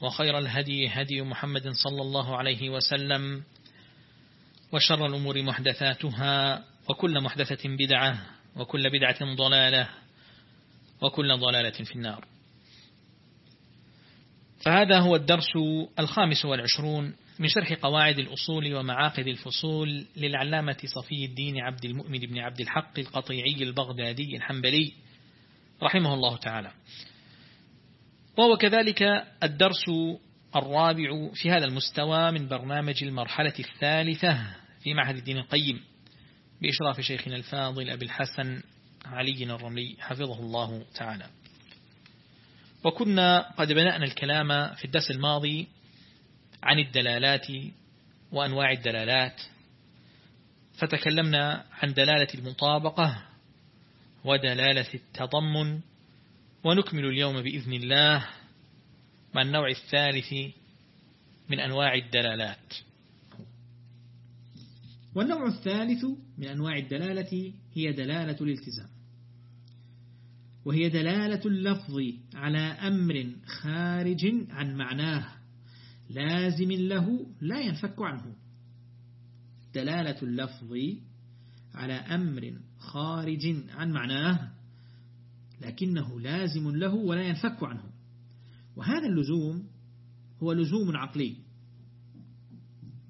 وخير الهدي هدي محمد صلى الله عليه وسلم وشر الأمور محدثاتها وكل محدثة بدعة وكل بدعة ضلالة وكل ضلالة في النار. فهذا هو الدرس الخامس والعشرون من شرح قواعد الأصول ومعاقد الفصول للعلامة صفي الدين عبد المؤمن بن عبد الحق القطيعي البغدادي الحنبلي رحمه الله تعالى. وهو كذلك الدرس الرابع في هذا المستوى من برنامج المرحلة الثالثة في معهد الدين القيم بإشراف شيخنا الفاضل أبي الحسن علي الرملي حفظه الله تعالى. وكنا قد بدأنا الكلام في الدرس الماضي عن الدلالات وأنواع الدلالات فتكلمنا عن دلالة المطابقة ودلالة التضمن ونكمل اليوم بإذن الله مع النوع الثالث من أنواع الدلالات. والنوع الثالث من أنواع الدلالة هي دلالة الالتزام. وهي دلالة اللفظ على أمر خارج عن معناه لازم له لا ينفك عنه. دلالة اللفظ على أمر خارج عن معناه لكنه لازم له ولا ينفك عنه. وهذا اللزوم هو لزوم عقلي.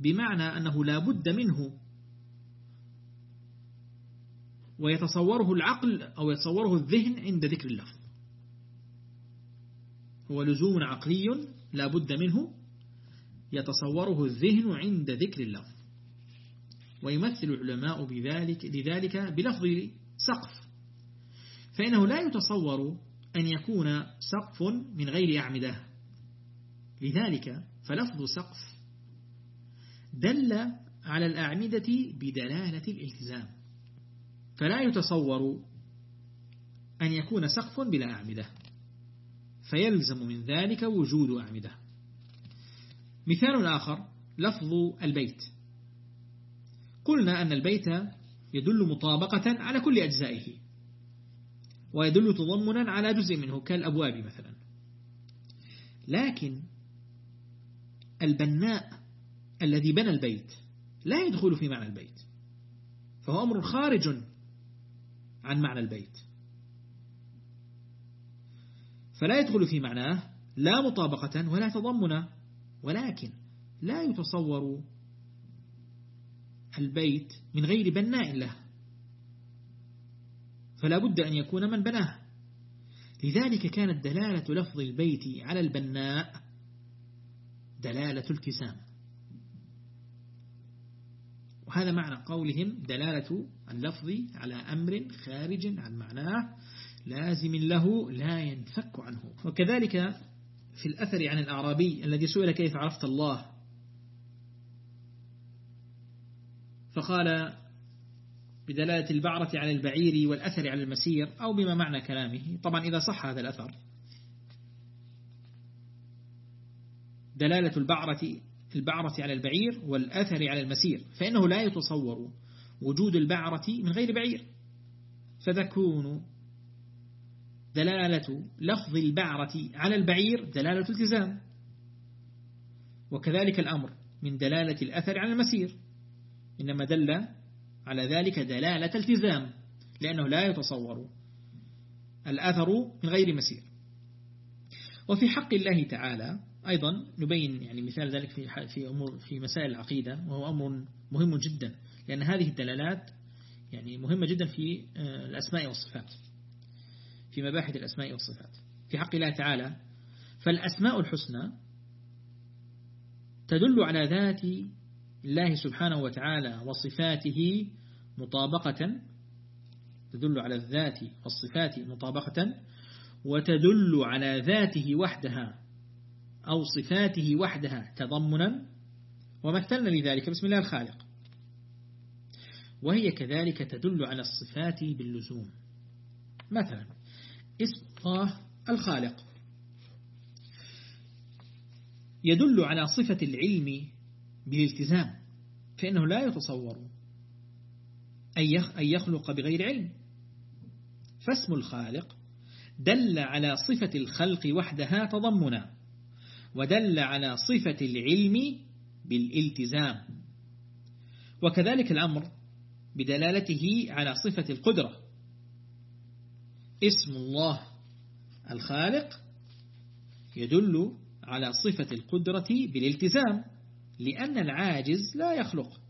بمعنى أنه لا بد منه ويتصوره العقل أو يتصوره الذهن عند ذكر اللفظ. هو لزوم عقلي لا بد منه يتصوره الذهن عند ذكر اللفظ. ويمثل العلماء بذلك لذلك بلفظ سقف. فإنه لا يتصور أن يكون سقف من غير أعمدة. لذلك فلفظ سقف دل على الأعمدة بدلالة الالتزام. فلا يتصور أن يكون سقف بلا أعمدة. فيلزم من ذلك وجود أعمدة. مثال آخر لفظ البيت. قلنا أن البيت يدل مطابقة على كل أجزائه. ويدل تضمنا على جزء منه كالأبواب مثلا. لكن البناء الذي بنى البيت لا يدخل في معنى البيت. فهو أمر خارج عن معنى البيت. فلا يدخل في معناه لا مطابقة ولا تضمنا ولكن لا يتصور البيت من غير بناء له. فلا بد أن يكون من بناه. لذلك كانت دلالة لفظ البيت على البناء دلالة التزام وهذا معنى قولهم دلالة اللفظ على أمر خارج عن معناه لازم له لا ينفك عنه. وكذلك في الأثر عن الأعرابي الذي سئل كيف عرفت الله؟ فقال بدلالة البعرة على البعير والأثر على المسير أو بما معنى كلامه. طبعا إذا صح هذا الأثر. دلالة البعرة البعرة على البعير والأثر على المسير فإنه لا يتصور وجود البعرة من غير بعير. فتكون دلالة لفظ البعرة على البعير دلالة التزام. وكذلك الأمر من دلالة الأثر على المسير. إنما دل على ذلك دلالة التزام لأنه لا يتصور الأثر من غير مسير. وفي حق الله تعالى أيضا نبين يعني مثال ذلك في في أمور في مسائل العقيدة وهو أمر مهم جدا لأن هذه الدلالات يعني مهمة جدا في الأسماء والصفات في مباحث الأسماء والصفات. في حق الله تعالى فالأسماء الحسنى تدل على ذات الله سبحانه وتعالى وصفاته مطابقة تدل على الذات والصفات مطابقة وتدل على ذاته وحدها أو صفاته وحدها تضمنا. ومثلنا لذلك بسم الله الخالق. وهي كذلك تدل على الصفات باللزوم. مثلا اسم الله الخالق. يدل على صفة العلم بالالتزام فإنه لا يتصور أن يخلق بغير علم. فاسم الخالق دل على صفة الخلق وحدها تضمنا ودل على صفة العلم بالالتزام. وكذلك الأمر بدلالته على صفة القدرة. اسم الله الخالق يدل على صفة القدرة بالالتزام. لأن العاجز لا يخلق.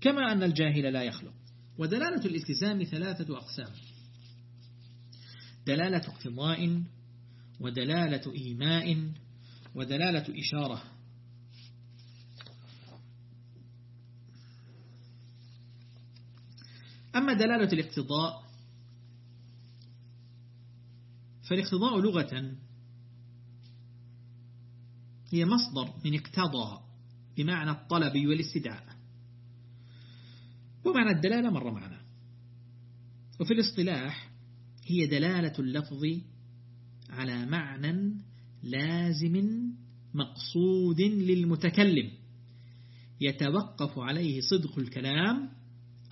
كما أن الجاهل لا يخلق. ودلالة الإلتزام ثلاثة أقسام. دلالة اقتضاء ودلالة إيماء ودلالة إشارة. أما دلالة الاقتضاء فالاقتضاء لغة هي مصدر من اقتضى بمعنى الطلب والاستدعاء. ومعنى الدلالة مر معنا. وفي الاصطلاح هي دلالة اللفظ على معنى لازم مقصود للمتكلم. يتوقف عليه صدق الكلام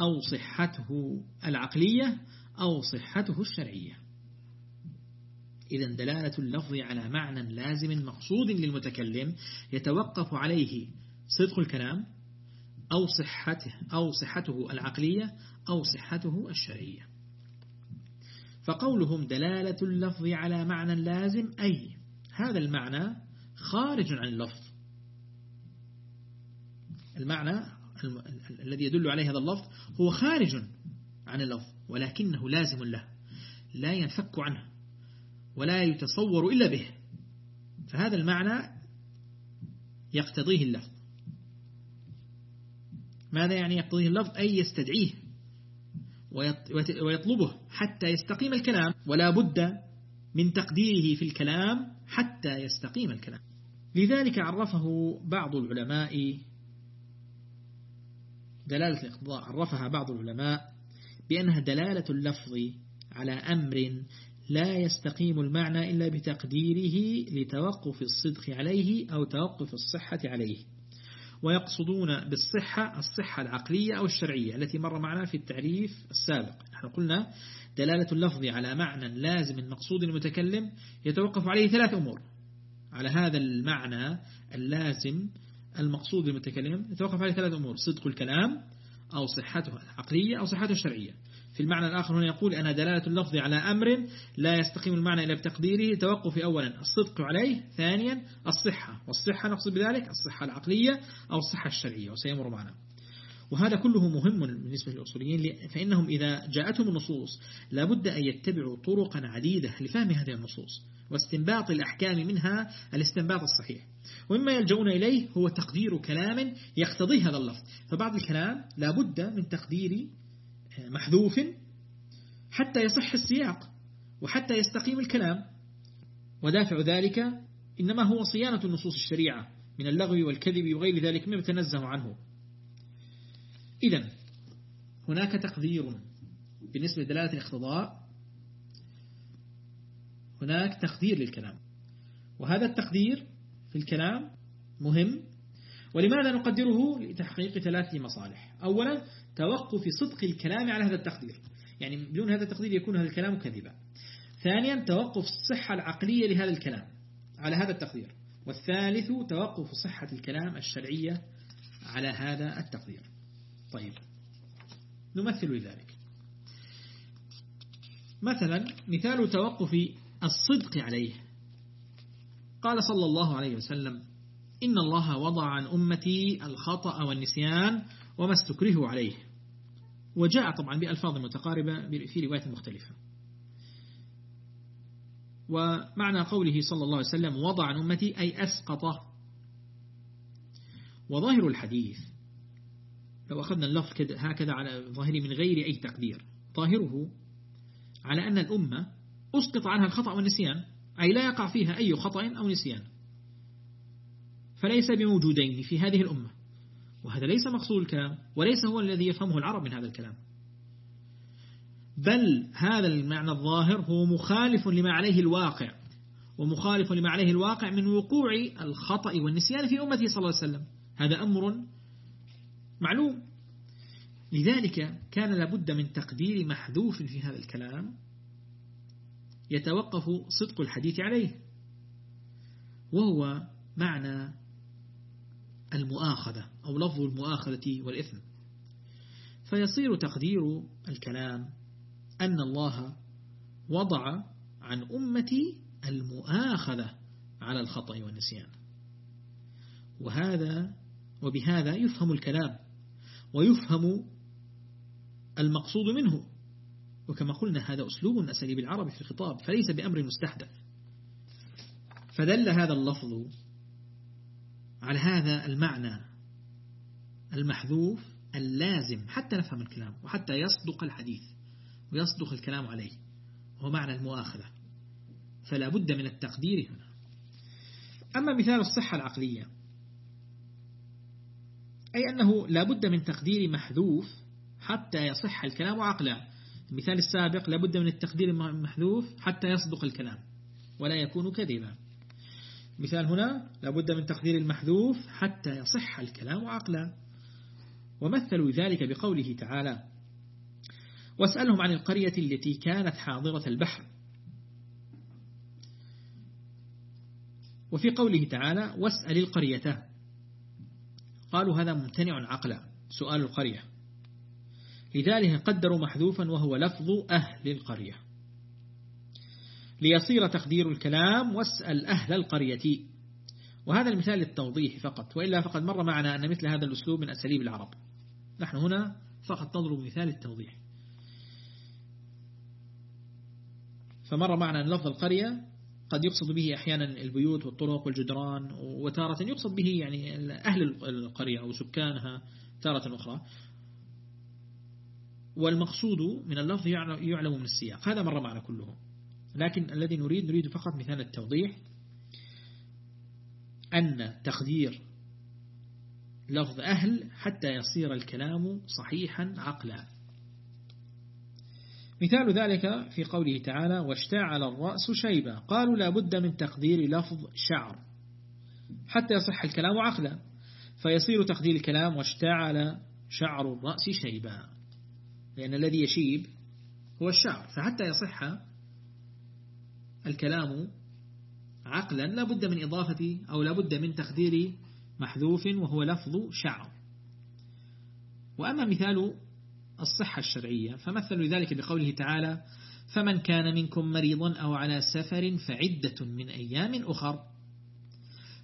أو صحته العقلية أو صحته الشرعية. إذا دلالة اللفظ على معنى لازم مقصود للمتكلم يتوقف عليه صدق الكلام أو صحته أو صحته العقلية أو صحته الشرعية. فقولهم دلالة اللفظ على معنى لازم أي هذا المعنى خارج عن اللفظ. المعنى الذي يدل عليه هذا اللفظ هو خارج عن اللفظ ولكنه لازم له لا ينفك عنه. ولا يتصور إلا به. فهذا المعنى يقتضيه اللفظ. ماذا يعني يقتضيه اللفظ؟ أي يستدعيه ويطلبه حتى يستقيم الكلام ولا بد من تقديره في الكلام حتى يستقيم الكلام. لذلك عرفه بعض العلماء دلالة الاقتضاء عرفها بعض العلماء بأنها دلالة اللفظ على أمر لا يستقيم المعنى إلا بتقديره لتوقف الصدق عليه أو توقف الصحة عليه. ويقصدون بالصحة الصحة العقلية أو الشرعية التي مر معنا في التعريف السابق. نحن قلنا دلالة اللفظ على معنى لازم مقصود المتكلم يتوقف عليه ثلاث أمور. على هذا المعنى اللازم المقصود المتكلم يتوقف عليه ثلاث أمور صدق الكلام أو صحته العقلية أو صحته الشرعية. في المعنى الآخر هنا يقول أنا دلالة اللفظ على أمر لا يستقيم المعنى إلا بتقديره توقف أولا الصدق عليه ثانيا الصحة والصحة نقصد بذلك الصحة العقلية أو الصحة الشرعية وسيمر معنا. وهذا كله مهم بالنسبة للأصوليين فإنهم إذا جاءتهم النصوص لابد أن يتبعوا طرقا عديدة لفهم هذه النصوص واستنباط الأحكام منها الاستنباط الصحيح. ومما يلجؤون إليه هو تقدير كلام يقتضي هذا اللفظ. فبعض الكلام لابد من تقدير محذوف حتى يصح السياق وحتى يستقيم الكلام. ودافع ذلك إنما هو صيانة النصوص الشريعة من اللغو والكذب وغير ذلك مما تنزه عنه. إذا هناك تقدير بالنسبة لدلالة الاقتضاء. هناك تقدير للكلام. وهذا التقدير في الكلام مهم ولماذا نقدره لتحقيق ثلاث مصالح؟ أولا توقف صدق الكلام على هذا التقدير. يعني بدون هذا التقدير يكون هذا الكلام كذبا. ثانيا توقف الصحة العقلية لهذا الكلام على هذا التقدير. والثالث توقف صحة الكلام الشرعية على هذا التقدير. طيب. نمثل لذلك. مثلا مثال توقف الصدق عليه. قال صلى الله عليه وسلم إن الله وضع عن أمتي الخطأ والنسيان وما استكره عليه. وجاء طبعا بألفاظ متقاربة في رواية مختلفة. ومعنى قوله صلى الله عليه وسلم وضع عن أمتي أي أسقط. وظاهر الحديث لو أخذنا اللفظ هكذا على ظاهره من غير أي تقدير ظاهره على أن الأمة أسقط عنها الخطأ والنسيان أي لا يقع فيها أي خطأ أو نسيان. فليس بموجودين في هذه الأمة. وهذا ليس مقصود الكلام وليس هو الذي يفهمه العرب من هذا الكلام. بل هذا المعنى الظاهر هو مخالف لما عليه الواقع. ومخالف لما عليه الواقع من وقوع الخطأ والنسيان في أمته صلى الله عليه وسلم. هذا أمر معلوم. لذلك كان لابد من تقدير محذوف في هذا الكلام يتوقف صدق الحديث عليه. وهو معنى المؤاخذة أو لفظ المؤاخذة والإثم. فيصير تقدير الكلام أن الله وضع عن أمتي المؤاخذة على الخطأ والنسيان. وهذا وبهذا يفهم الكلام ويفهم المقصود منه. وكما قلنا هذا أسلوب من أساليب العرب في الخطاب فليس بأمر مستحدث. فدل هذا اللفظ على هذا المعنى المحذوف اللازم حتى نفهم الكلام وحتى يصدق الحديث ويصدق الكلام عليه وهو معنى المؤاخذة. فلا بد من التقدير هنا. أما مثال الصحة العقلية أي أنه لا بد من تقدير محذوف حتى يصح الكلام عقلا. المثال السابق لا بد من التقدير المحذوف حتى يصدق الكلام ولا يكون كذبا. مثال هنا لابد من تقدير المحذوف حتى يصح الكلام عقلا. ومثلوا ذلك بقوله تعالى واسألهم عن القرية التي كانت حاضرة البحر. وفي قوله تعالى واسأل القرية. قالوا هذا ممتنع عقلا سؤال القرية. لذلك قدروا محذوفا وهو لفظ أهل القرية. ليصير تقدير الكلام واسأل أهل القرية. وهذا المثال للتوضيح فقط وإلا فقد مر معنا أن مثل هذا الأسلوب من أساليب العرب. نحن هنا فقط نضرب مثال التوضيح. فمر معنا أن لفظ القرية قد يقصد به أحيانا البيوت والطرق والجدران وتارة يقصد به يعني أهل القرية أو سكانها تارة أخرى. والمقصود من اللفظ يعلم من السياق. هذا مر معنا كله. لكن الذي نريد نريد فقط مثال التوضيح أن تقدير لفظ أهل حتى يصير الكلام صحيحا عقلا. مثال ذلك في قوله تعالى واشتعل الرأس شيبا قالوا لا بد من تقدير لفظ شعر حتى يصح الكلام عقلا فيصير تقدير الكلام واشتعل شعر الرأس شيبا لأن الذي يشيب هو الشعر فحتى يصح الكلام عقلا لا بد من إضافة أو لا بد من تقدير محذوف وهو لفظ شعر. وأما مثال الصحة الشرعية فمثلوا ذلك بقوله تعالى فمن كان منكم مريضا أو على سفر فعدة من أيام أخر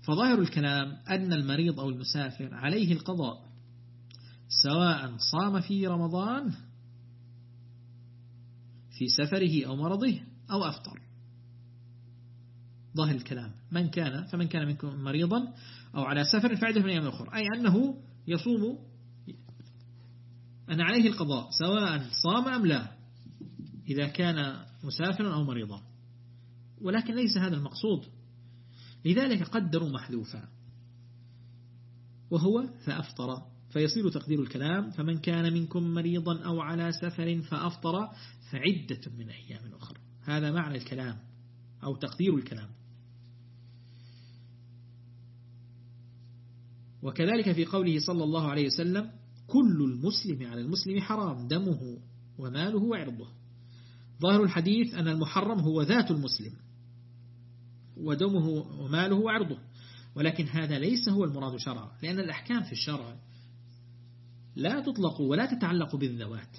فظاهر الكلام أن المريض أو المسافر عليه القضاء سواء صام في رمضان في سفره أو مرضه أو أفطر. ظاهر الكلام. من كان فمن كان منكم مريضا أو على سفر فعدة من أيام أخرى. أي أنه يصوم أن عليه القضاء سواء صام أم لا إذا كان مسافرا أو مريضا. ولكن ليس هذا المقصود. لذلك قدروا محذوفا. وهو فأفطر فيصير تقدير الكلام فمن كان منكم مريضا أو على سفر فأفطر فعدة من أيام أخرى. هذا معنى الكلام أو تقدير الكلام. وكذلك في قوله صلى الله عليه وسلم كل المسلم على المسلم حرام دمه وماله وعرضه. ظاهر الحديث أن المحرم هو ذات المسلم ودمه وماله وعرضه ولكن هذا ليس هو المراد شرعا لأن الأحكام في الشرع لا تطلق ولا تتعلق بالذوات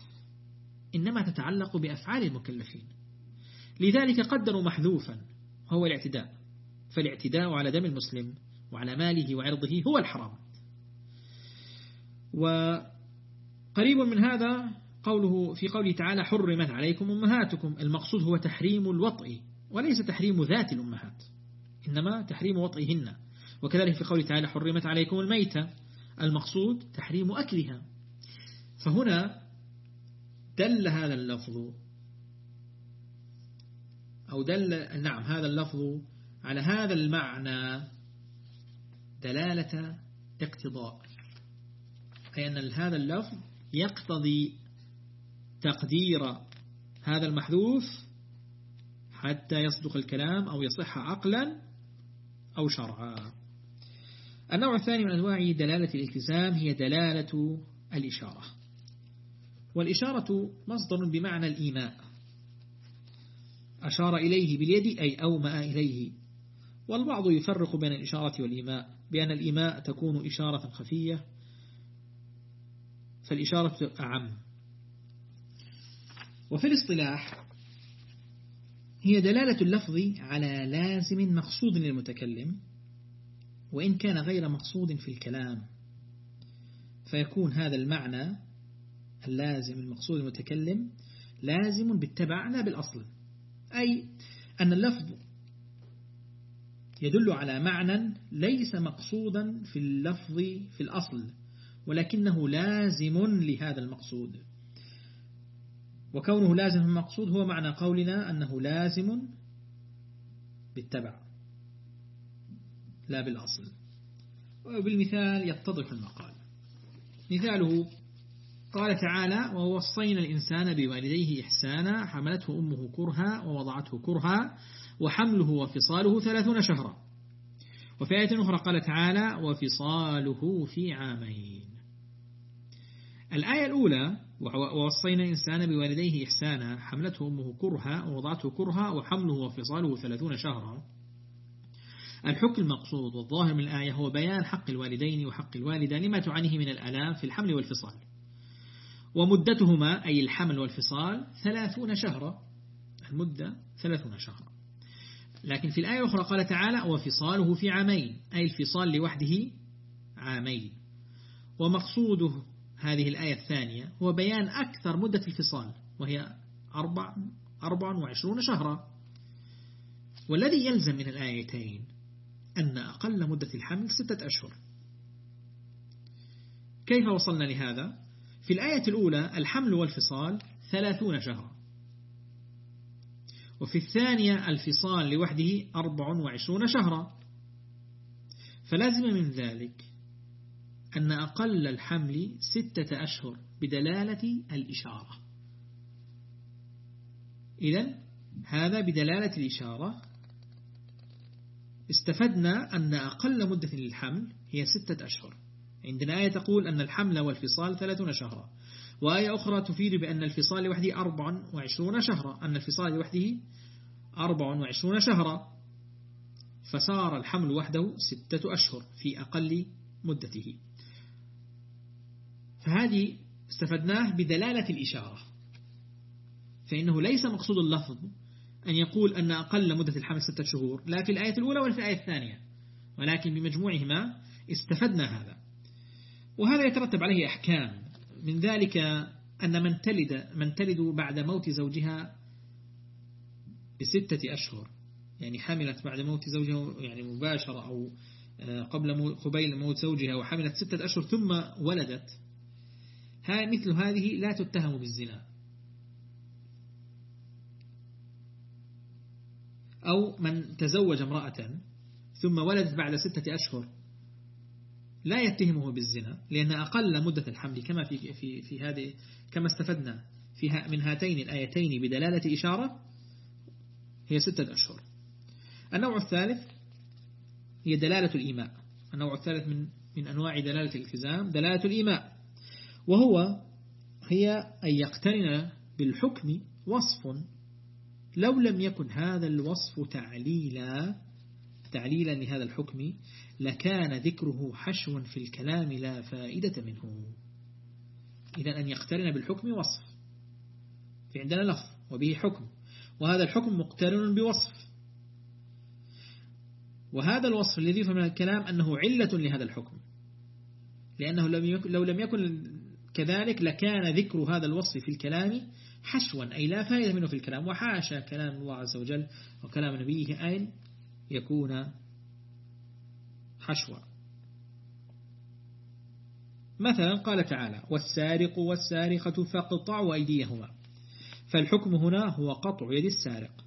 إنما تتعلق بأفعال المكلفين. لذلك قدروا محذوفا هو الاعتداء فالاعتداء على دم المسلم وعلى ماله وعرضه هو الحرام. وقريب من هذا قوله في قوله تعالى حرمت عليكم أمهاتكم المقصود هو تحريم الوطء وليس تحريم ذات الأمهات إنما تحريم وطئهن. وكذلك في قوله تعالى حرمت عليكم الميتة المقصود تحريم أكلها. فهنا دل هذا اللفظ أو دل نعم هذا اللفظ على هذا المعنى. دلالة اقتضاء. أي أن هذا اللفظ يقتضي تقدير هذا المحذوف حتى يصدق الكلام أو يصح عقلا أو شرعا. النوع الثاني من أنواع دلالة الالتزام هي دلالة الإشارة. والإشارة مصدر بمعنى الإيماء. أشار إليه باليد أي أومأ إليه. والبعض يفرق بين الإشارة والإيماء بأن الإيماء تكون إشارة خفية فالإشارة أعم. وفي الاصطلاح هي دلالة اللفظ على لازم مقصود للمتكلم وإن كان غير مقصود في الكلام. فيكون هذا المعنى اللازم المقصود المتكلم لازم بالتبع لا بالأصل. أي أن اللفظ يدل على معنى ليس مقصودا في اللفظ في الأصل ولكنه لازم لهذا المقصود. وكونه لازم المقصود هو معنى قولنا أنه لازم بالتبع لا بالأصل. وبالمثال يتضح المقال. مثاله قال تعالى ووصينا الإنسان بوالديه إحسانا حملته أمه كرها ووضعته كرها وحمله وفصاله ثلاثون شهرا. وفي آية أخرى قال تعالى وفصاله في عامين. الآية الأولى ووصينا الإنسان بوالديه إحسانا حملته أمه كرها ووضعته كرها وحمله وفصاله ثلاثون شهرا. الحكم المقصود والظاهر من الآية هو بيان حق الوالدين وحق الوالدة لما تعانيه من الألام في الحمل والفصال. ومدتهما أي الحمل والفصال ثلاثون شهرا. المدة ثلاثون شهرا. لكن في الآية الأخرى قال تعالى وفصاله في عامين أي الفصال لوحده عامين. ومقصوده هذه الآية الثانية هو بيان أكثر مدة الفصال وهي أربع, أربع وعشرون شهرا. والذي يلزم من الآيتين أن أقل مدة الحمل ستة أشهر. كيف وصلنا لهذا؟ في الآية الأولى الحمل والفصال ثلاثون شهرا. وفي الثانية الفصال لوحده أربع وعشرون شهرا. فلازم من ذلك أن أقل الحمل ستة أشهر بدلالة الإشارة. إذا هذا بدلالة الإشارة. استفدنا أن أقل مدة للحمل هي ستة أشهر. عندنا آية تقول أن الحمل والفصال ثلاثون شهرا. وآية أخرى تفيد بأن الفصال لوحده أربع وعشرون شهرا. أن الفصال لوحده أربع وعشرون شهرا. فصار الحمل وحده ستة أشهر في أقل مدته. فهذه استفدناه بدلالة الإشارة. فإنه ليس مقصود اللفظ أن يقول أن أقل مدة الحمل ستة شهور لا في الآية الأولى ولا في الآية الثانية. ولكن بمجموعهما استفدنا هذا. وهذا يترتب عليه أحكام. من ذلك أن من تلد, من تلد بعد موت زوجها بستة أشهر. يعني حملت بعد موت زوجها يعني مباشرة أو آه، قبل قبيل موت زوجها وحملت ستة أشهر ثم ولدت. ها مثل هذه لا تتهم بالزنا. أو من تزوج امرأة ثم ولدت بعد ستة أشهر لا يتهمه بالزنا لأن أقل مدة الحمل كما في في في هذه كما استفدنا فيها من هاتين الآيتين بدلالة إشارة هي ستة أشهر. النوع الثالث هي دلالة الإيماء. النوع الثالث من من أنواع دلالة الالتزام دلالة الإيماء. وهو هي أن يقترن بالحكم وصف لو لم يكن هذا الوصف تعليلا تعليلا لهذا الحكم لكان ذكره حشوا في الكلام لا فائدة منه. إذا أن يقترن بالحكم وصف. في عندنا لفظ وبه حكم. وهذا الحكم مقترن بوصف. وهذا الوصف الذي يفهم من الكلام أنه علة لهذا الحكم. لأنه لو لم يكن كذلك لكان ذكر هذا الوصف في الكلام حشوا أي لا فائدة منه في الكلام. وحاشا كلام الله عز وجل وكلام نبيه أن يكون حشوا مثلا قال تعالى والسارق والسارقة فاقطعوا أيديهما. فالحكم هنا هو قطع يد السارق.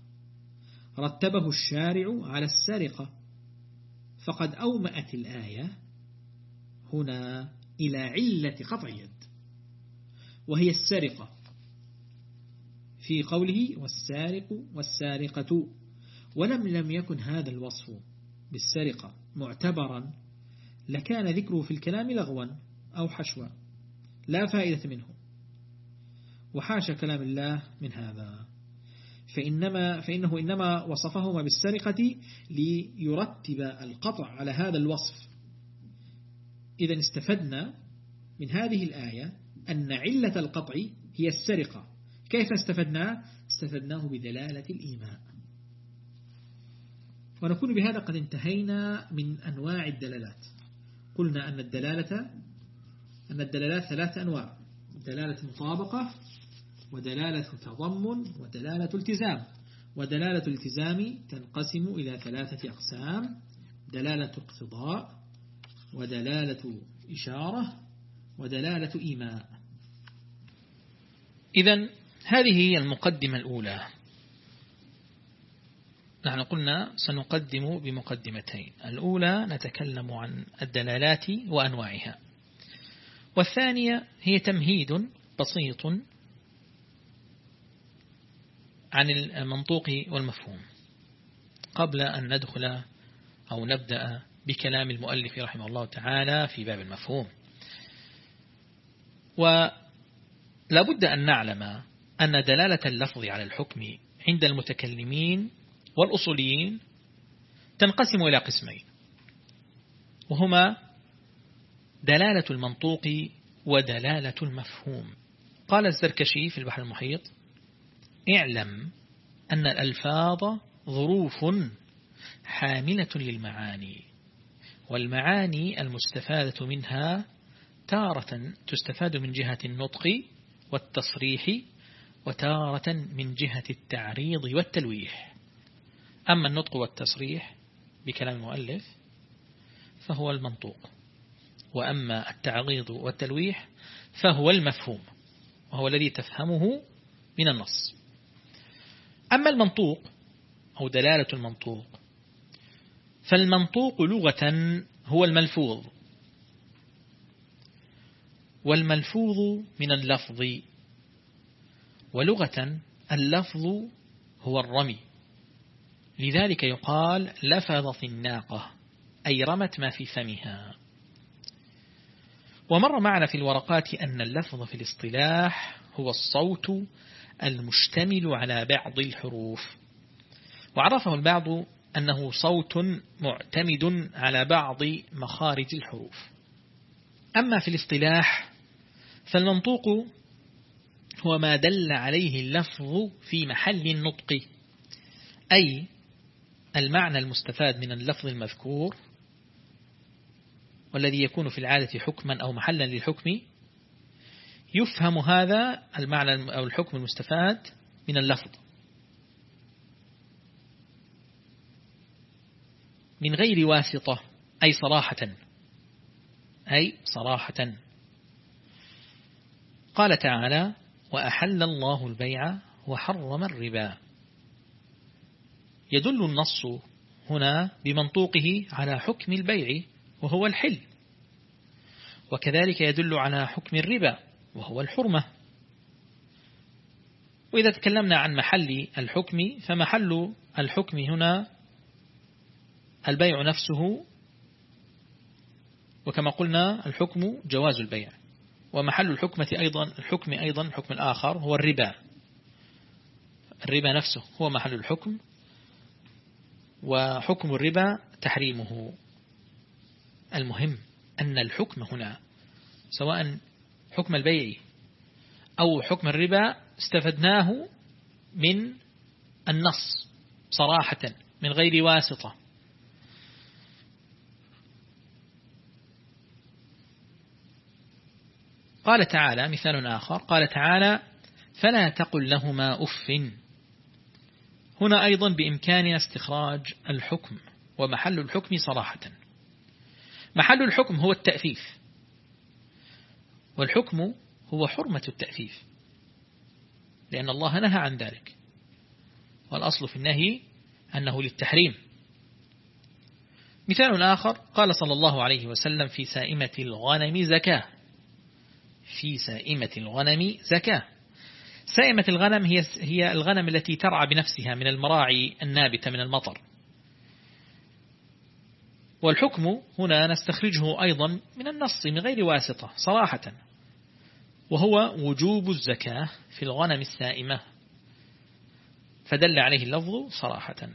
رتبه الشارع على السرقة. فقد أومأت الآية هنا إلى علة قطع يد. وهي السرقة. في قوله والسارق والسارقة. ولم لم يكن هذا الوصف بالسرقة معتبرا لكان ذكره في الكلام لغوا أو حشوا لا فائدة منه. وحاشا كلام الله من هذا. فإنما فإنه إنما وصفهما بالسرقة ليرتب القطع على هذا الوصف. إذا استفدنا من هذه الآية أن علة القطع هي السرقة. كيف استفدناه؟ استفدناه بدلالة الإيماء. ونكون بهذا قد انتهينا من أنواع الدلالات. قلنا أن الدلالة أن الدلالات ثلاث أنواع. دلالة مطابقة ودلالة تضمن ودلالة التزام. ودلالة التزام تنقسم إلى ثلاثة أقسام. دلالة اقتضاء ودلالة إشارة ودلالة إيماء. إذا هذه هي المقدمة الأولى. نحن قلنا سنقدم بمقدمتين. الأولى نتكلم عن الدلالات وأنواعها. والثانية هي تمهيد بسيط عن المنطوق والمفهوم. قبل أن ندخل أو نبدأ بكلام المؤلف رحمه الله تعالى في باب المفهوم. ولا بد أن نعلم أن دلالة اللفظ على الحكم عند المتكلمين والأصوليين تنقسم إلى قسمين وهما دلالة المنطوق ودلالة المفهوم. قال الزركشي في البحر المحيط اعلم أن الألفاظ ظروف حاملة للمعاني والمعاني المستفادة منها تارة تستفاد من جهة النطق والتصريح وتارة من جهة التعريض والتلويح. أما النطق والتصريح بكلام المؤلف فهو المنطوق وأما التعريض والتلويح فهو المفهوم وهو الذي تفهمه من النص. أما المنطوق أو دلالة المنطوق فالمنطوق لغة هو الملفوظ والملفوظ من اللفظ ولغة اللفظ هو الرمي. لذلك يقال لفظت الناقة أي رمت ما في فمها. ومر معنا في الورقات أن اللفظ في الاصطلاح هو الصوت المشتمل على بعض الحروف. وعرفه البعض أنه صوت معتمد على بعض مخارج الحروف. أما في الاصطلاح فالمنطوق هو ما دل عليه اللفظ في محل النطق أي المعنى المستفاد من اللفظ المذكور والذي يكون في العادة حكما أو محلا للحكم يفهم هذا المعنى أو الحكم المستفاد من اللفظ. من غير واسطة أي صراحة أي صراحة. قال تعالى وأحل الله البيع وحرم الربا. يدل النص هنا بمنطوقه على حكم البيع وهو الحل. وكذلك يدل على حكم الربا وهو الحرمة. وإذا تكلمنا عن محل الحكم فمحل الحكم هنا البيع نفسه وكما قلنا الحكم جواز البيع. ومحل الحكمة أيضا الحكم أيضا الحكم الآخر هو الربا. الربا نفسه هو محل الحكم. وحكم الربا تحريمه. المهم أن الحكم هنا سواء حكم البيع أو حكم الربا استفدناه من النص صراحة من غير واسطة. قال تعالى مثال آخر قال تعالى فلا تقل لهما أف هنا أيضا بإمكاننا استخراج الحكم ومحل الحكم صراحة. محل الحكم هو التأفيف والحكم هو حرمة التأفيف لأن الله نهى عن ذلك والأصل في النهي أنه للتحريم. مثال آخر قال صلى الله عليه وسلم في سائمة الغنم زكاة في سائمة الغنم زكاة. سائمة الغنم هي هي الغنم التي ترعى بنفسها من المراعي النابتة من المطر. والحكم هنا نستخرجه أيضا من النص من غير واسطة صراحة. وهو وجوب الزكاة في الغنم السائمة. فدل عليه اللفظ صراحة.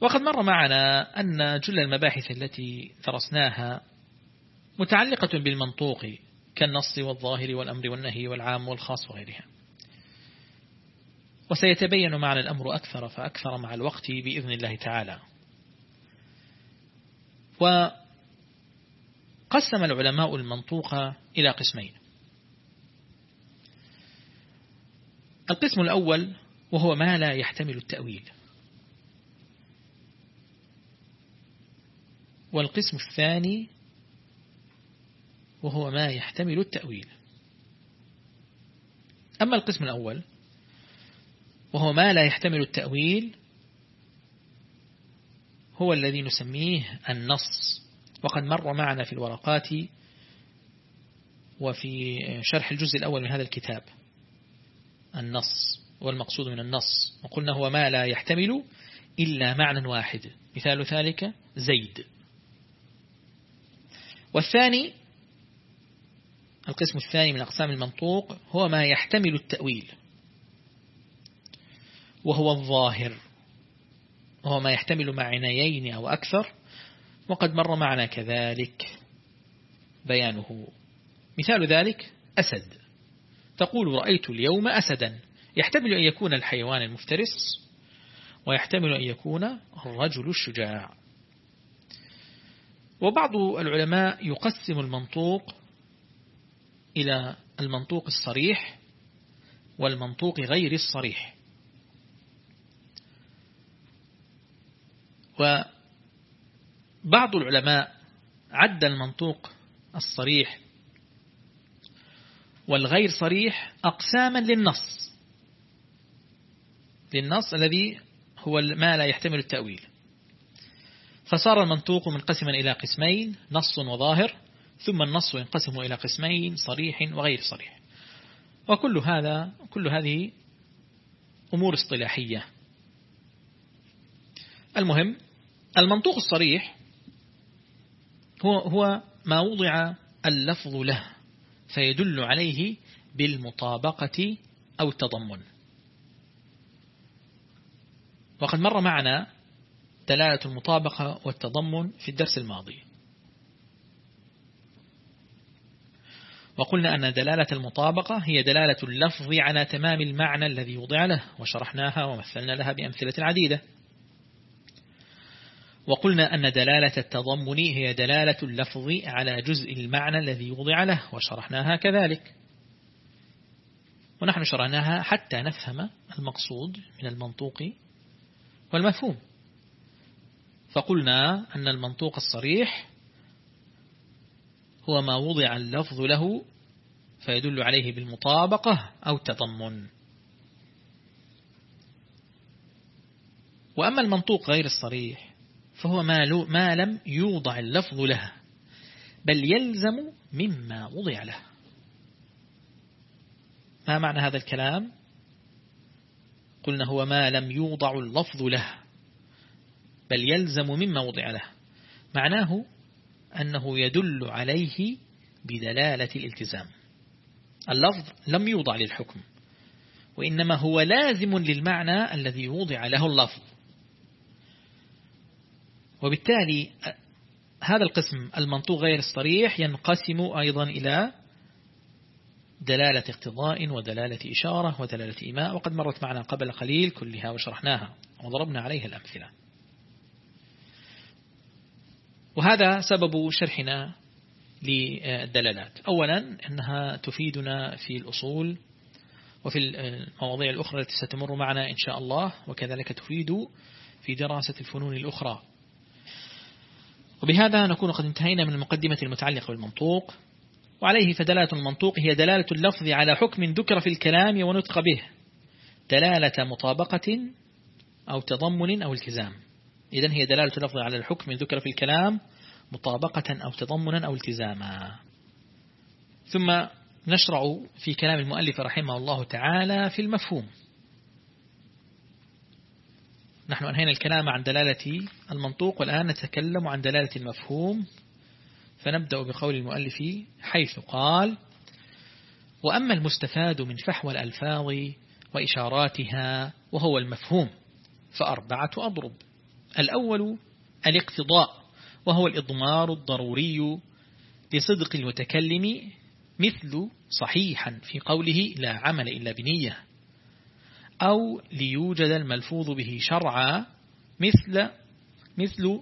وقد مر معنا أن جل المباحث التي درسناها متعلقة بالمنطوق كالنص والظاهر والأمر والنهي والعام والخاص وغيرها. وسيتبين معنا الأمر أكثر فأكثر مع الوقت بإذن الله تعالى. وقسم العلماء المنطوق إلى قسمين. القسم الأول وهو ما لا يحتمل التأويل. والقسم الثاني وهو ما يحتمل التأويل. أما القسم الأول وهو ما لا يحتمل التأويل هو الذي نسميه النص. وقد مر معنا في الورقات وفي شرح الجزء الأول من هذا الكتاب النص والمقصود من النص. وقلنا هو ما لا يحتمل إلا معنى واحد مثال ذلك زيد. والثاني القسم الثاني من أقسام المنطوق هو ما يحتمل التأويل. وهو الظاهر. وهو ما يحتمل معنيين أو أكثر. وقد مر معنا كذلك. بيانه. مثال ذلك أسد. تقول رأيت اليوم أسدا. يحتمل أن يكون الحيوان المفترس. ويحتمل أن يكون الرجل الشجاع. وبعض العلماء يقسم المنطوق إلى المنطوق الصريح والمنطوق غير الصريح. وبعض العلماء عد المنطوق الصريح والغير صريح أقساما للنص للنص الذي هو ما لا يحتمل التأويل. فصار المنطوق منقسما إلى قسمين نص وظاهر ثم النص ينقسم إلى قسمين صريح وغير صريح. وكل هذا كل هذه أمور اصطلاحية. المهم المنطوق الصريح هو هو ما وضع اللفظ له فيدل عليه بالمطابقة أو التضمن. وقد مر معنا دلالة المطابقة والتضمن في الدرس الماضي. وقلنا أن دلالة المطابقة هي دلالة اللفظ على تمام المعنى الذي وضع له وشرحناها ومثلنا لها بأمثلة عديدة. وقلنا أن دلالة التضمن هي دلالة اللفظ على جزء المعنى الذي وضع له وشرحناها كذلك. ونحن شرحناها حتى نفهم المقصود من المنطوق والمفهوم. فقلنا أن المنطوق الصريح هو ما وضع اللفظ له فيدل عليه بالمطابقة أو التضمن. وأما المنطوق غير الصريح فهو ما, ما لم يوضع اللفظ له بل يلزم مما وضع له. ما معنى هذا الكلام؟ قلنا هو ما لم يوضع اللفظ له بل يلزم مما وضع له. معناه أنه يدل عليه بدلالة الالتزام. اللفظ لم يوضع للحكم وإنما هو لازم للمعنى الذي وضع له اللفظ. وبالتالي هذا القسم المنطوق غير الصريح ينقسم أيضا إلى دلالة اقتضاء ودلالة إشارة ودلالة إيماء وقد مرت معنا قبل قليل كلها وشرحناها وضربنا عليها الأمثلة. وهذا سبب شرحنا للدلالات. أولا أنها تفيدنا في الأصول وفي المواضيع الأخرى التي ستمر معنا إن شاء الله وكذلك تفيد في دراسة الفنون الأخرى. وبهذا نكون قد انتهينا من المقدمة المتعلقة بالمنطوق. وعليه فدلالة المنطوق هي دلالة اللفظ على حكم ذكر في الكلام ونطق به. دلالة مطابقة أو تضمن أو التزام. إذن هي دلالة اللفظ على الحكم ذكر في الكلام مطابقة أو تضمنا أو التزاما. ثم نشرع في كلام المؤلف رحمه الله تعالى في المفهوم. نحن أنهينا الكلام عن دلالة المنطوق والآن نتكلم عن دلالة المفهوم. فنبدأ بقول المؤلف حيث قال وأما المستفاد من فحوى الألفاظ وإشاراتها وهو المفهوم فأربعة أضرب. الأول الاقتضاء وهو الإضمار الضروري لصدق المتكلم مثل صحيحا في قوله لا عمل إلا بنية أو ليوجد الملفوظ به شرعا مثل مثل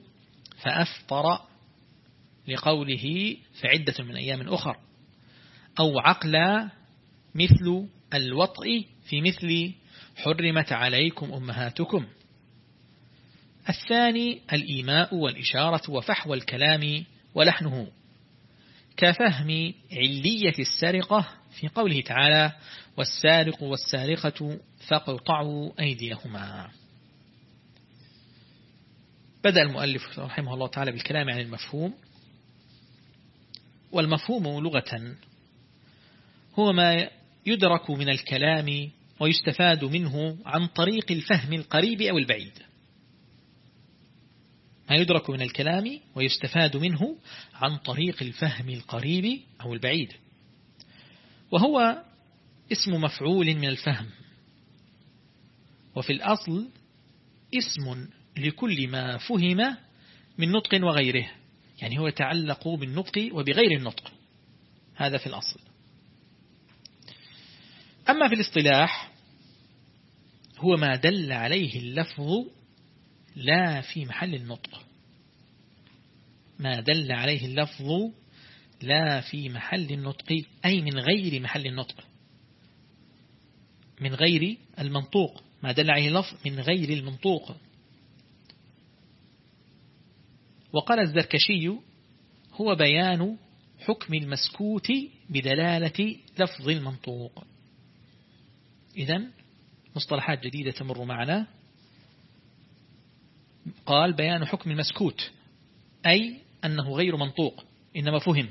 فأفطر لقوله فعدة من أيام أخر أو عقل مثل الوطء في مثل حرمت عليكم أمهاتكم. الثاني الإيماء والإشارة وفحوى الكلام ولحنه. كفهم علية السرقة في قوله تعالى والسارق والسارقة فاقطعوا أيديهما. بدأ المؤلف رحمه الله تعالى بالكلام عن المفهوم. والمفهوم لغة. هو ما يدرك من الكلام ويستفاد منه عن طريق الفهم القريب أو البعيد. ما يدرك من الكلام ويستفاد منه عن طريق الفهم القريب أو البعيد. وهو اسم مفعول من الفهم. وفي الأصل اسم لكل ما فهم من نطق وغيره. يعني هو يتعلق بالنطق وبغير النطق. هذا في الأصل. أما في الاصطلاح هو ما دل عليه اللفظ لا في محل النطق. ما دل عليه اللفظ لا في محل النطق أي من غير محل النطق. من غير المنطوق. ما دل عليه اللفظ من غير المنطوق. وقال الزركشي هو بيان حكم المسكوت بدلالة لفظ المنطوق. إذا مصطلحات جديدة تمر معنا. قال بيان حكم المسكوت أي أنه غير منطوق إنما فهم.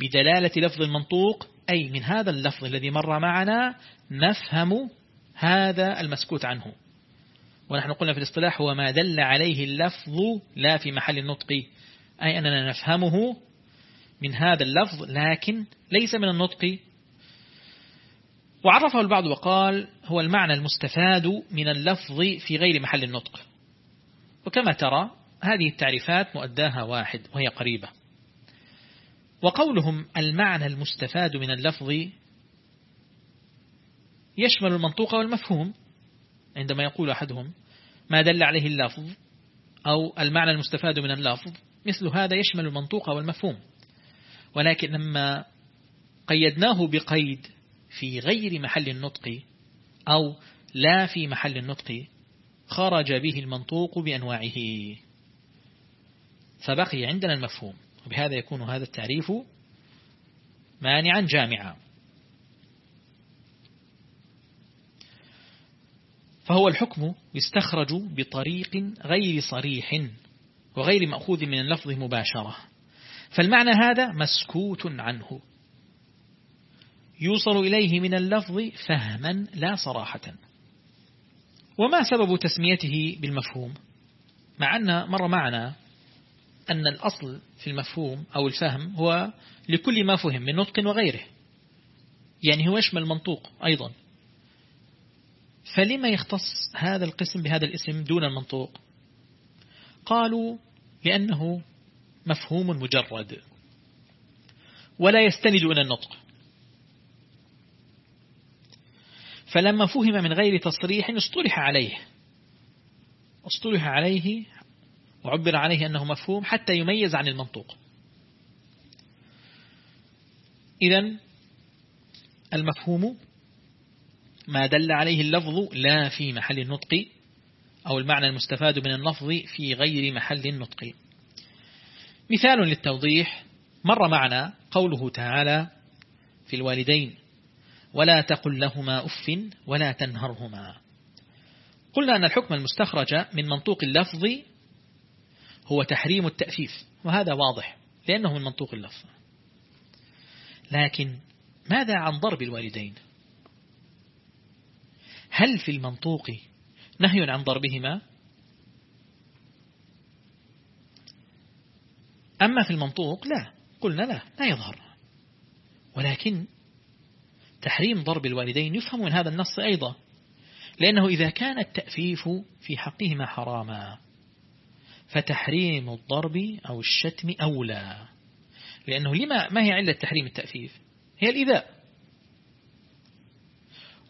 بدلالة لفظ المنطوق أي من هذا اللفظ الذي مر معنا نفهم هذا المسكوت عنه. ونحن قلنا في الاصطلاح هو ما دل عليه اللفظ لا في محل النطق. أي أننا نفهمه من هذا اللفظ لكن ليس من النطق. وعرفه البعض وقال هو المعنى المستفاد من اللفظ في غير محل النطق. وكما ترى هذه التعريفات مؤداها واحد وهي قريبة. وقولهم المعنى المستفاد من اللفظ يشمل المنطوق والمفهوم عندما يقول أحدهم ما دل عليه اللفظ أو المعنى المستفاد من اللفظ مثل هذا يشمل المنطوق والمفهوم. ولكن لما قيدناه بقيد في غير محل النطق أو لا في محل النطق خرج به المنطوق بأنواعه. فبقي عندنا المفهوم وبهذا يكون هذا التعريف مانعا جامعا. فهو الحكم يستخرج بطريق غير صريح وغير مأخوذ من اللفظ مباشرة. فالمعنى هذا مسكوت عنه. يوصل إليه من اللفظ فهما لا صراحة. وما سبب تسميته بالمفهوم؟ مع أن مر معنا أن الأصل في المفهوم أو الفهم هو لكل ما فهم من نطق وغيره. يعني هو يشمل المنطوق أيضا. فلما يختص هذا القسم بهذا الاسم دون المنطوق؟ قالوا لأنه مفهوم مجرد ولا يستند إلى النطق. فلما فهم من غير تصريح اصطلح عليه. اصطلح عليه وعبر عليه أنه مفهوم حتى يميز عن المنطوق. إذا المفهوم ما دل عليه اللفظ لا في محل النطق أو المعنى المستفاد من اللفظ في غير محل النطق. مثال للتوضيح مر معنا قوله تعالى في الوالدين ولا تقل لهما أف ولا تنهرهما. قلنا أن الحكم المستخرج من منطوق اللفظ هو تحريم التأفيف وهذا واضح لأنه من منطوق اللفظ. لكن ماذا عن ضرب الوالدين؟ هل في المنطوق نهي عن ضربهما؟ أما في المنطوق لا قلنا لا لا يظهر. ولكن تحريم ضرب الوالدين يفهم من هذا النص أيضا. لأنه إذا كان التأفيف في حقهما حراما فتحريم الضرب أو الشتم أولى. لأنه لما ما هي علة تحريم التأفيف؟ هي الإذاء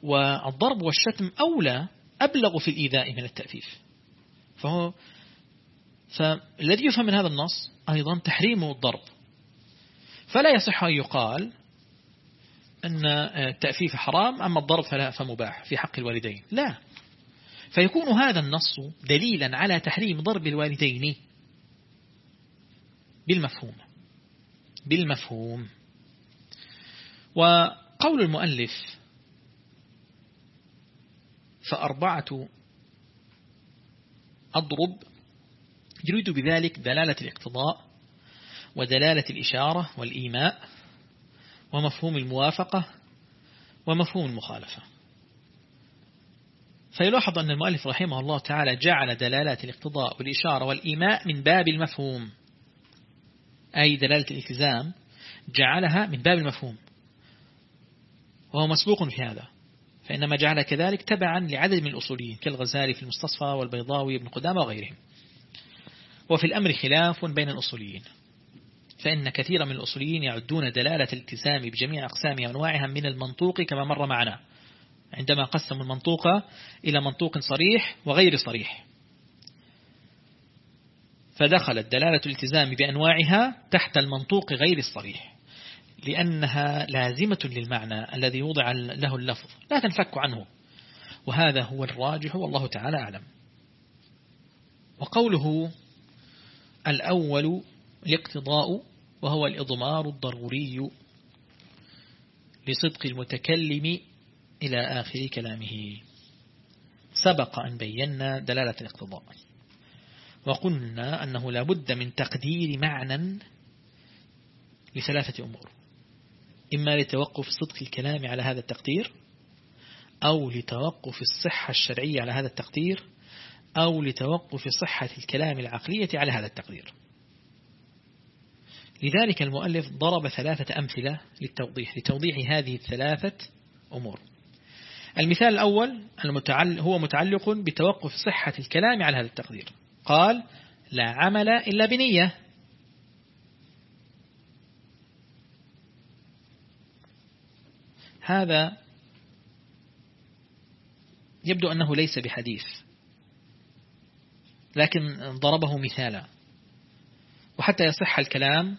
والضرب والشتم أولى أبلغ في الإيذاء من التأفيف. فهو فالذي يفهم من هذا النص أيضا تحريم الضرب. فلا يصح أن يقال أن التأفيف حرام أما الضرب فلا فمباح في حق الوالدين. لا. فيكون هذا النص دليلا على تحريم ضرب الوالدين. بالمفهوم. بالمفهوم. وقول المؤلف فأربعة أضرب يريد بذلك دلالة الاقتضاء ودلالة الإشارة والإيماء ومفهوم الموافقة ومفهوم المخالفة. فيلاحظ أن المؤلف رحمه الله تعالى جعل دلالات الاقتضاء والإشارة والإيماء من باب المفهوم. أي دلالة الالتزام جعلها من باب المفهوم. وهو مسبوق في هذا. فإنما جعل كذلك تبعا لعدد من الأصوليين كالغزالي في المستصفى والبيضاوي ابن قدامة وغيرهم. وفي الأمر خلاف بين الأصوليين. فإن كثيرا من الأصوليين يعدون دلالة الالتزام بجميع أقسامها وأنواعها من المنطوق كما مر معنا. عندما قسموا المنطوق إلى منطوق صريح وغير صريح. فدخلت دلالة الالتزام بأنواعها تحت المنطوق غير الصريح. لأنها لازمة للمعنى الذي وضع له اللفظ. لا تنفك عنه. وهذا هو الراجح والله تعالى أعلم. وقوله الأول الاقتضاء وهو الإضمار الضروري لصدق المتكلم إلى آخر كلامه. سبق أن بينا دلالة الاقتضاء. وقلنا أنه لا بد من تقدير معنى لثلاثة أمور. إما لتوقف صدق الكلام على هذا التقدير أو لتوقف الصحة الشرعية على هذا التقدير أو لتوقف صحة الكلام العقلية على هذا التقدير. لذلك المؤلف ضرب ثلاثة أمثلة للتوضيح لتوضيح هذه الثلاثة أمور. المثال الأول هو متعلق بتوقف صحة الكلام على هذا التقدير. قال لا عمل إلا بنية. هذا يبدو أنه ليس بحديث لكن ضربه مثالا. وحتى يصح الكلام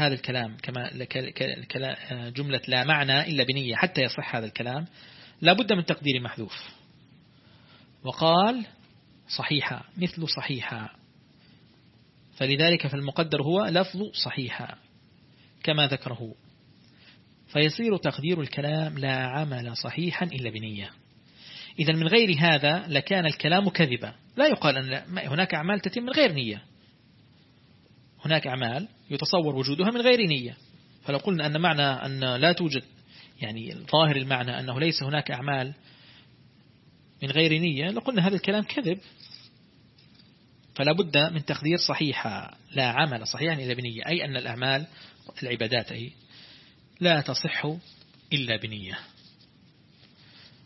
هذا الكلام كما جملة لا معنى إلا بنية حتى يصح هذا الكلام. لا بد من تقدير محذوف. وقال صحيحة مثل صحيحة. فلذلك فالمقدر هو لفظ صحيحة كما ذكره. فيصير تقدير الكلام لا عمل صحيحا إلا بنية. إذا من غير هذا لكان الكلام كذبا. لا يقال أن هناك أعمال تتم من غير نية. هناك أعمال يتصور وجودها من غير نية. فلو قلنا أن معنى أن لا توجد يعني ظاهر المعنى أنه ليس هناك أعمال من غير نية لقلنا هذا الكلام كذب فلا بد من تقدير صحيحة لا عمل صحيحا إلا بنية. أي أن الأعمال العبادات أي لا تصح إلا بنية.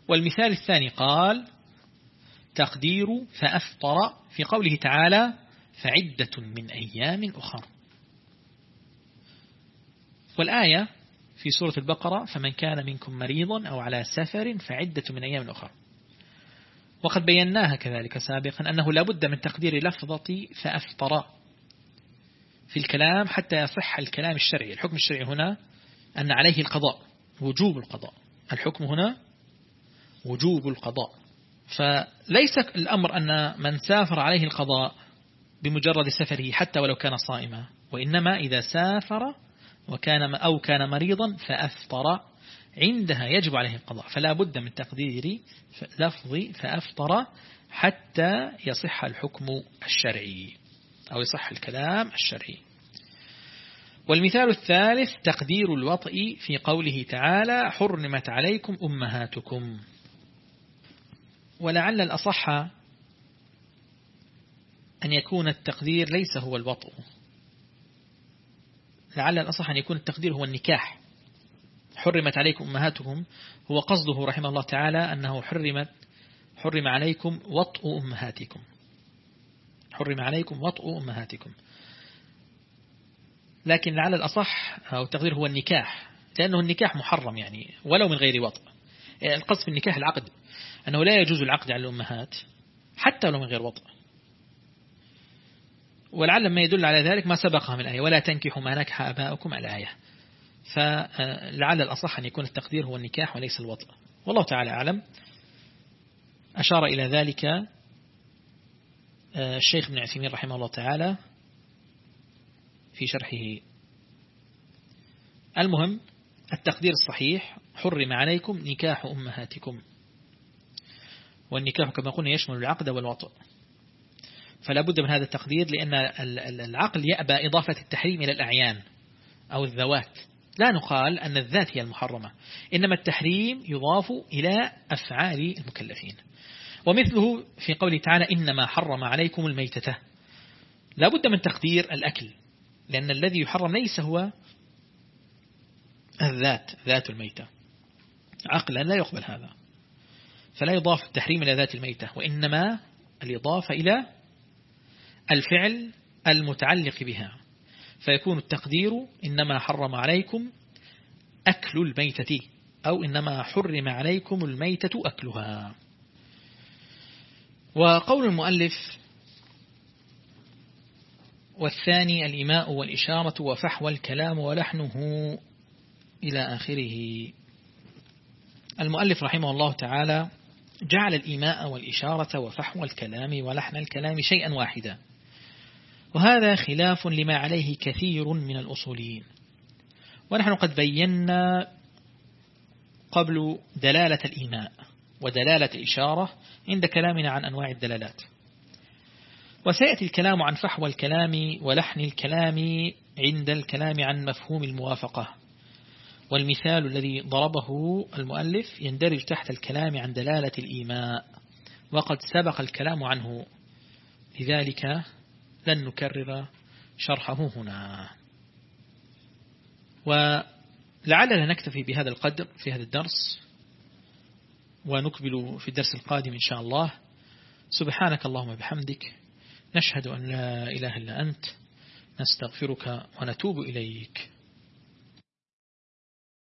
والمثال الثاني قال تقدير فأفطر في قوله تعالى فعدة من أيام أخر. والآية في سورة البقرة فمن كان منكم مريضا أو على سفر فعدة من أيام أخر. وقد بيناها كذلك سابقا أنه لا بد من تقدير لفظة فأفطر في الكلام حتى يصح الكلام الشرعي. الحكم الشرعي هنا أن عليه القضاء وجوب القضاء. الحكم هنا وجوب القضاء. فليس الأمر أن من سافر عليه القضاء بمجرد سفره حتى ولو كان صائما. وإنما إذا سافر وكان أو كان مريضا فأفطر عندها يجب عليه القضاء. فلا بد من تقدير لفظ فأفطر حتى يصح الحكم الشرعي أو يصح الكلام الشرعي. والمثال الثالث تقدير الوطء في قوله تعالى حرمت عليكم أمهاتكم. ولعل الأصح أن يكون التقدير ليس هو الوطء لعل الأصح أن يكون التقدير هو النكاح. حرمت عليكم أمهاتكم. هو قصده رحمه الله تعالى أنه حرمت حرم عليكم وطء أمهاتكم. حرم عليكم وطء أمهاتكم. لكن لعل الأصح أو التقدير هو النكاح لأنه النكاح محرم يعني ولو من غير وطء. القصد في النكاح العقد أنه لا يجوز العقد على الأمهات حتى لو من غير وطء. ولعل ما يدل على ذلك ما سبقها من الآية ولا تنكحوا ما نكح أباؤكم الآية فلعل الأصح أن يكون التقدير هو النكاح وليس الوطء والله تعالى أعلم. أشار إلى ذلك آه، الشيخ ابن عثيمين رحمه الله تعالى في شرحه. المهم التقدير الصحيح حرم عليكم نكاح أمهاتكم. والنكاح كما قلنا يشمل العقد والوطء فلا بد من هذا التقدير لأن العقل يأبى إضافة التحريم إلى الأعيان أو الذوات. لا نقال أن الذات هي المحرمة إنما التحريم يضاف إلى أفعال المكلفين. ومثله في قوله تعالى إنما حرم عليكم الميتة. لا بد من تقدير الأكل لأن الذي يحرم ليس هو الذات ذات الميتة. عقلا لا يقبل هذا. فلا يضاف التحريم إلى ذات الميتة وإنما الإضافة إلى الفعل المتعلق بها فيكون التقدير إنما حرم عليكم أكل الميتة أو إنما حرم عليكم الميتة أكلها. وقول المؤلف والثاني الإماء والإشارة وفحوى الكلام ولحنه إلى آخره. المؤلف رحمه الله تعالى جعل الإيماء والإشارة وفحوى الكلام ولحن الكلام شيئا واحدا. وهذا خلاف لما عليه كثير من الأصوليين. ونحن قد بينا قبل دلالة الإيماء ودلالة الإشارة عند كلامنا عن أنواع الدلالات. وسيأتي الكلام عن فحوى الكلام ولحن الكلام عند الكلام عن مفهوم الموافقة. والمثال الذي ضربه المؤلف يندرج تحت الكلام عن دلالة الإيماء وقد سبق الكلام عنه. لذلك لن نكرر شرحه هنا. ولعلنا نكتفي بهذا القدر في هذا الدرس ونقبل في الدرس القادم إن شاء الله. سبحانك اللهم بحمدك نشهد أن لا إله إلا أنت نستغفرك ونتوب إليك.